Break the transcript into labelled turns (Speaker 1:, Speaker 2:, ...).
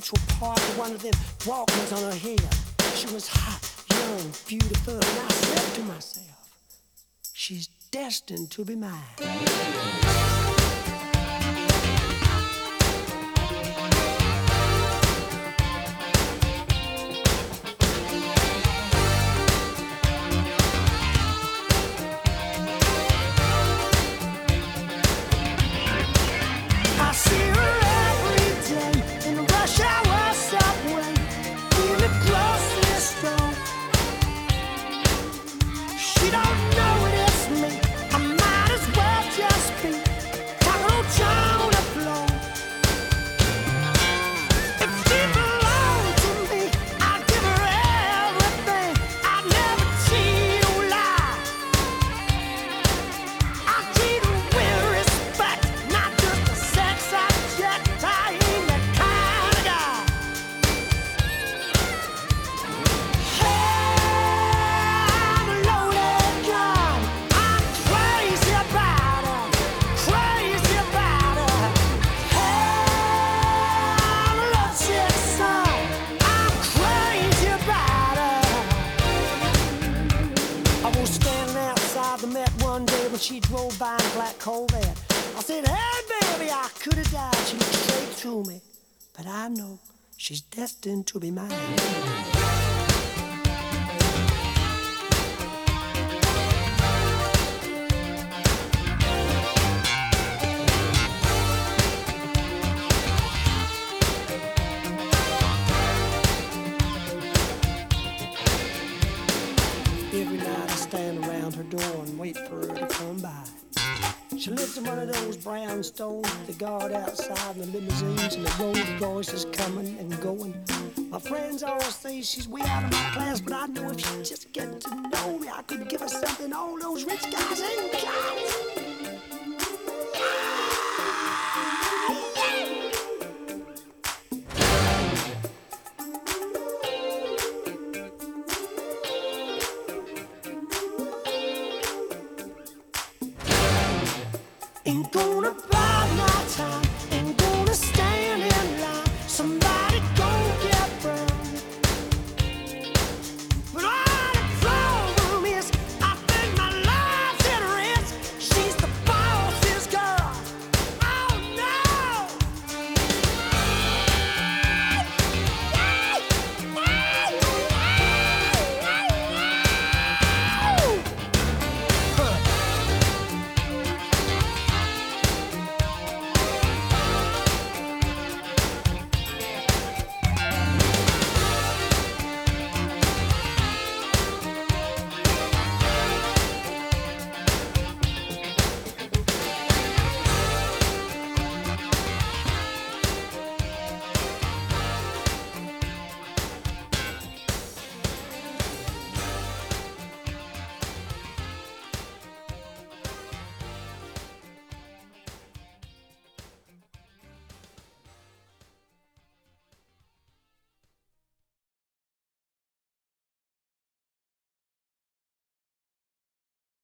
Speaker 1: Central Park with one of them Walkmans on her head. She was hot, young, beautiful, and I said to myself, she's destined to be mine. When she drove by in black Corvette. I said, Hey, baby, I could have died. She looked straight through me. But I know she's destined to be mine. Wait for her to come by. She lives in one of those brownstones the guard outside and the limousines and the Rolls Royces coming and going. My friends all say she's way out of my class, but I know if she just get to know me, I could give her something all those rich guys ain't got. Ain't gonna